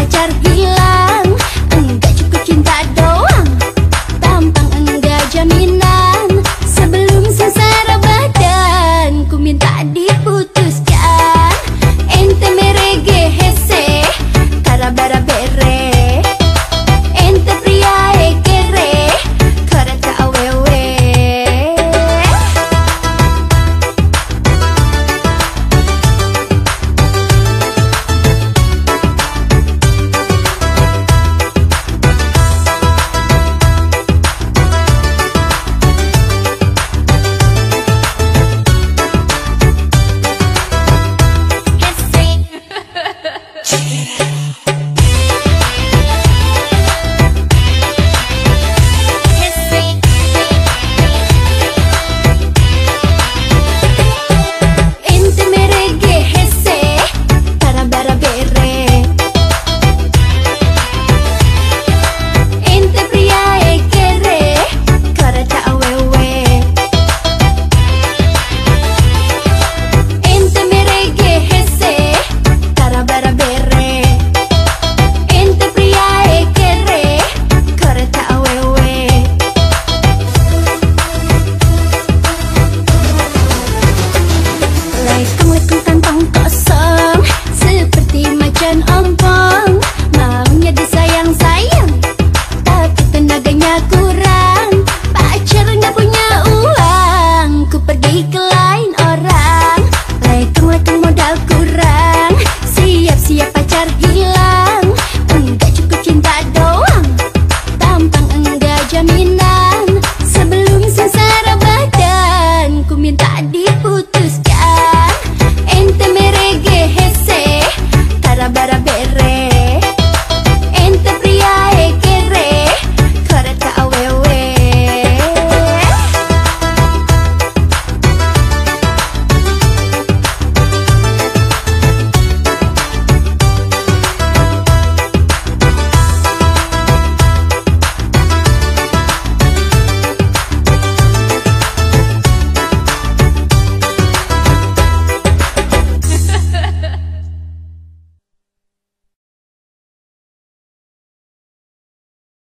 pacar gila.